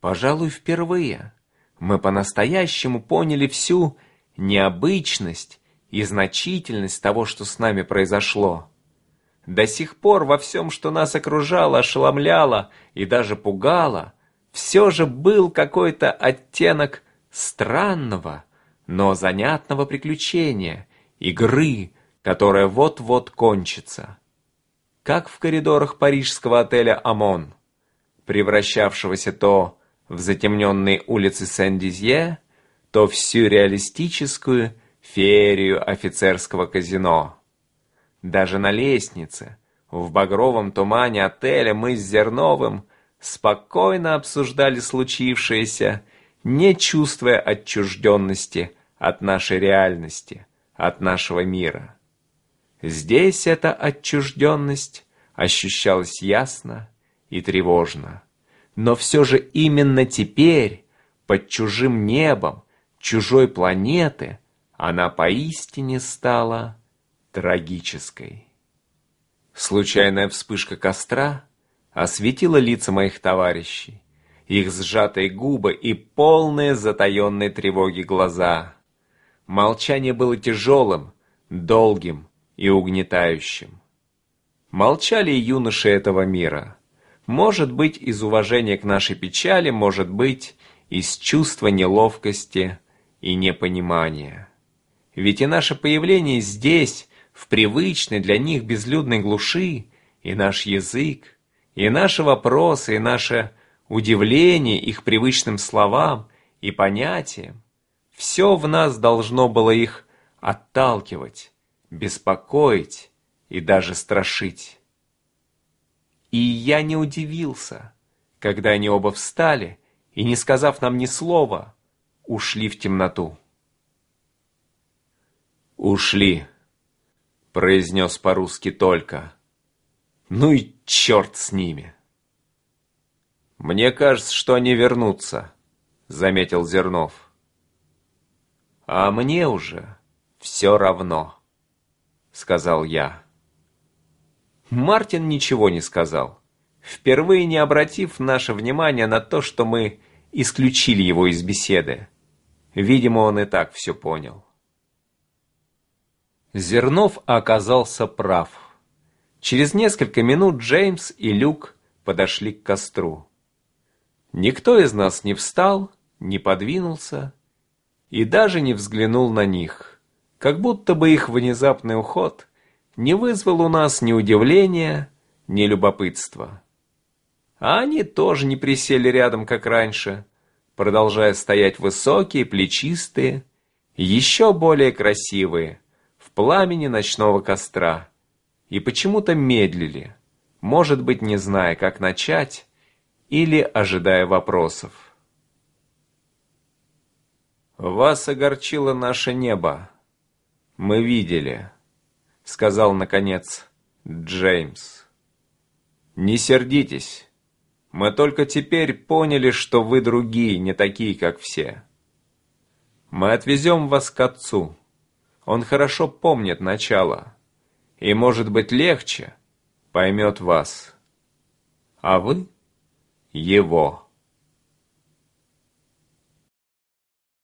Пожалуй, впервые мы по-настоящему поняли всю необычность и значительность того, что с нами произошло. До сих пор во всем, что нас окружало, ошеломляло и даже пугало, все же был какой-то оттенок странного, но занятного приключения, игры, которая вот-вот кончится. Как в коридорах парижского отеля «Амон», превращавшегося то в затемненные улицы Сен-Дизье, то в сюрреалистическую феерию офицерского казино. Даже на лестнице, в багровом тумане отеля мы с Зерновым спокойно обсуждали случившееся, не чувствуя отчужденности от нашей реальности, от нашего мира. Здесь эта отчужденность ощущалась ясно и тревожно. Но все же именно теперь, под чужим небом, чужой планеты, она поистине стала трагической. Случайная вспышка костра осветила лица моих товарищей, их сжатые губы и полные затаенной тревоги глаза. Молчание было тяжелым, долгим и угнетающим. Молчали и юноши этого мира. Может быть, из уважения к нашей печали, может быть, из чувства неловкости и непонимания. Ведь и наше появление здесь, в привычной для них безлюдной глуши, и наш язык, и наши вопросы, и наше удивление их привычным словам и понятиям, все в нас должно было их отталкивать, беспокоить и даже страшить. И я не удивился, когда они оба встали и, не сказав нам ни слова, ушли в темноту. «Ушли», — произнес по-русски только. «Ну и черт с ними!» «Мне кажется, что они вернутся», — заметил Зернов. «А мне уже все равно», — сказал я. Мартин ничего не сказал, впервые не обратив наше внимание на то, что мы исключили его из беседы. Видимо, он и так все понял. Зернов оказался прав. Через несколько минут Джеймс и Люк подошли к костру. Никто из нас не встал, не подвинулся и даже не взглянул на них, как будто бы их внезапный уход не вызвал у нас ни удивления, ни любопытства. А они тоже не присели рядом, как раньше, продолжая стоять высокие, плечистые, еще более красивые, пламени ночного костра и почему-то медлили, может быть, не зная, как начать или ожидая вопросов. «Вас огорчило наше небо. Мы видели», — сказал, наконец, Джеймс. «Не сердитесь. Мы только теперь поняли, что вы другие, не такие, как все. Мы отвезем вас к отцу». Он хорошо помнит начало и, может быть, легче поймет вас, а вы — его.